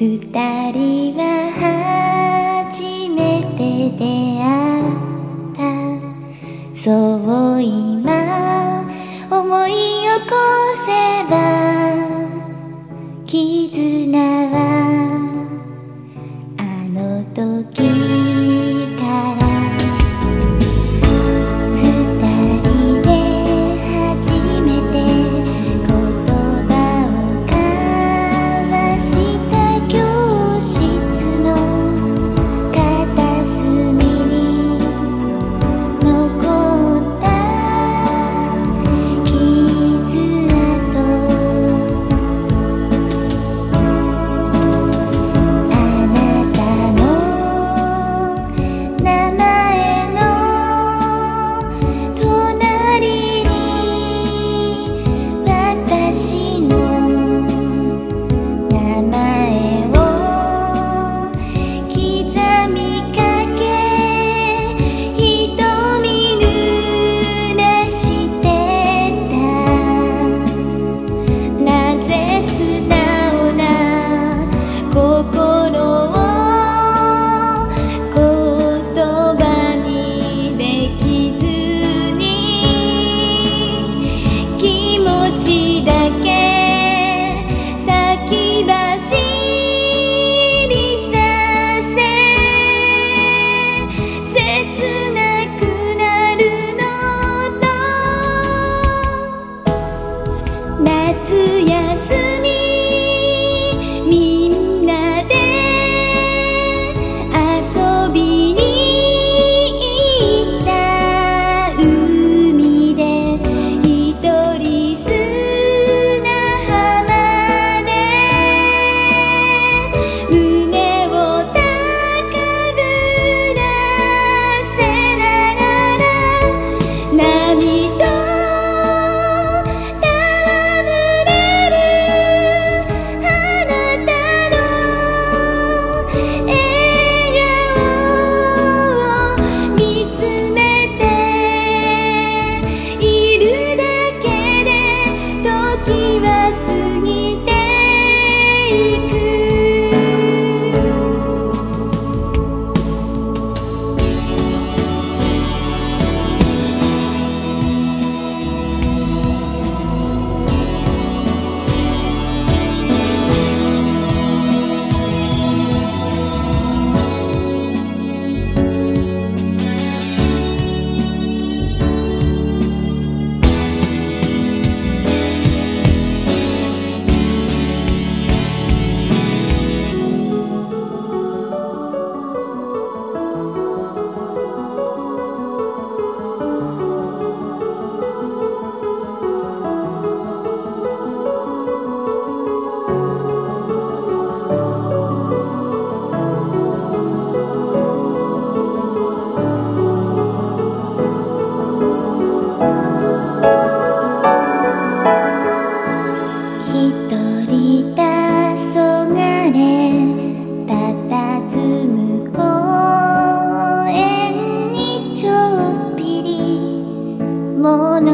二人は初めて出会った。そう今思い起こせば絆は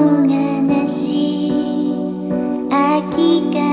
がなし秋が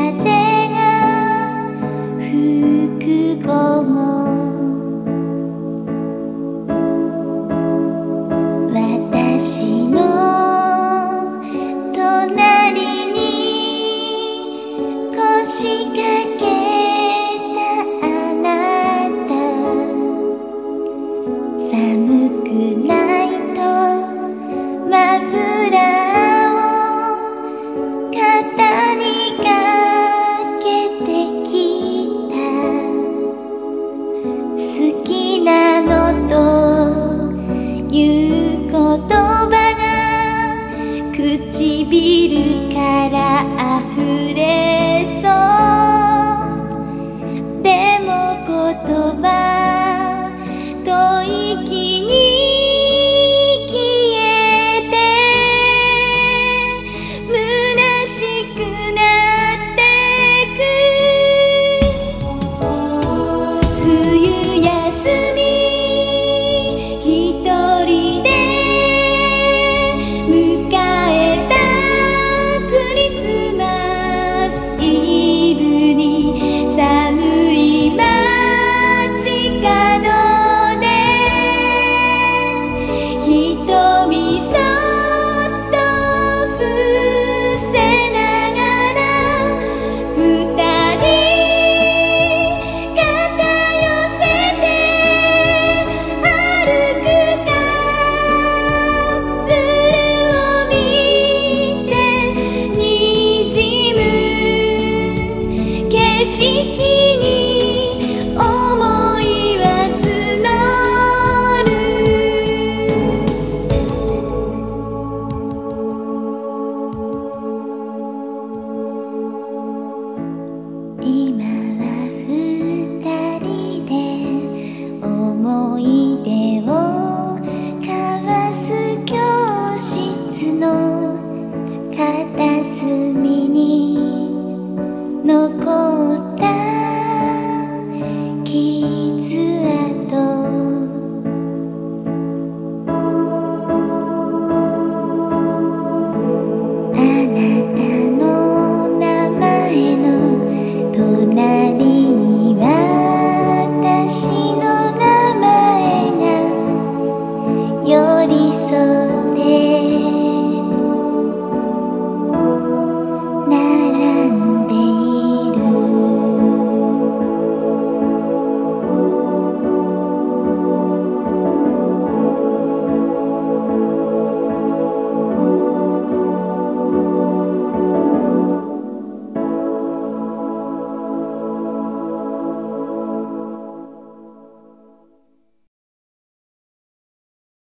景色に